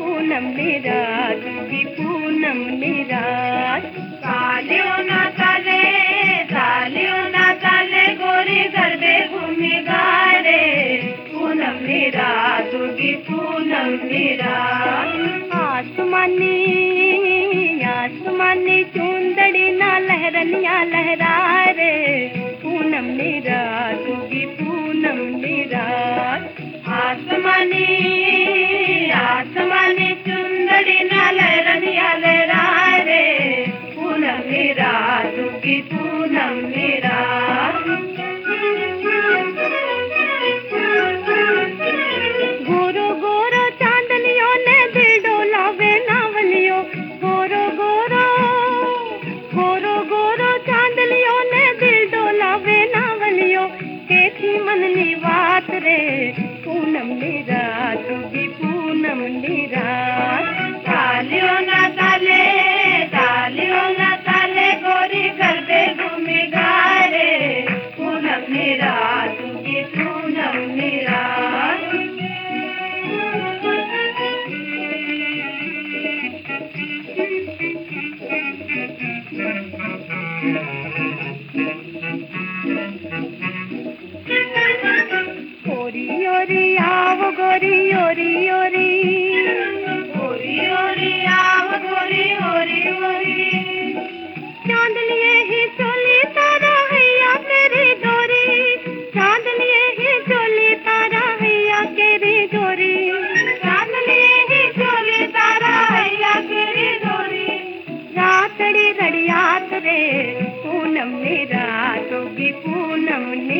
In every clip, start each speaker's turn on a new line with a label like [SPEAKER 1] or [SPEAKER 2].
[SPEAKER 1] पूनम निरात की पूनम निरात पूनम मेरा। आसमानी आसमानी चुंदड़ी ना लहरनिया लहरा रे पूनम निरात तुगी पूनम मेरा। आसमानी आसमानी चुंदड़ी ना लहरनिया Yori, रे पूनम निरात होगी पूनम निरात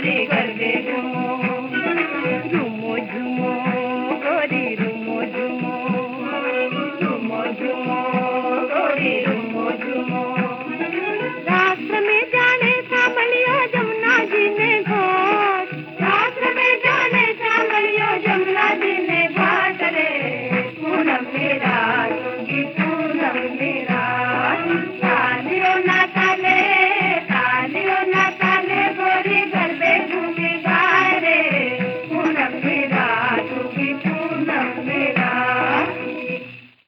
[SPEAKER 1] गोरी घूमो। झूमो झूमो झूमो गोरी रूमो झूमो में जाने सामलियो जमुना जी ने घाट राष्ट्र में जाने सामलियो जमुना जी ने घाट पूनम मेरा तालियों ना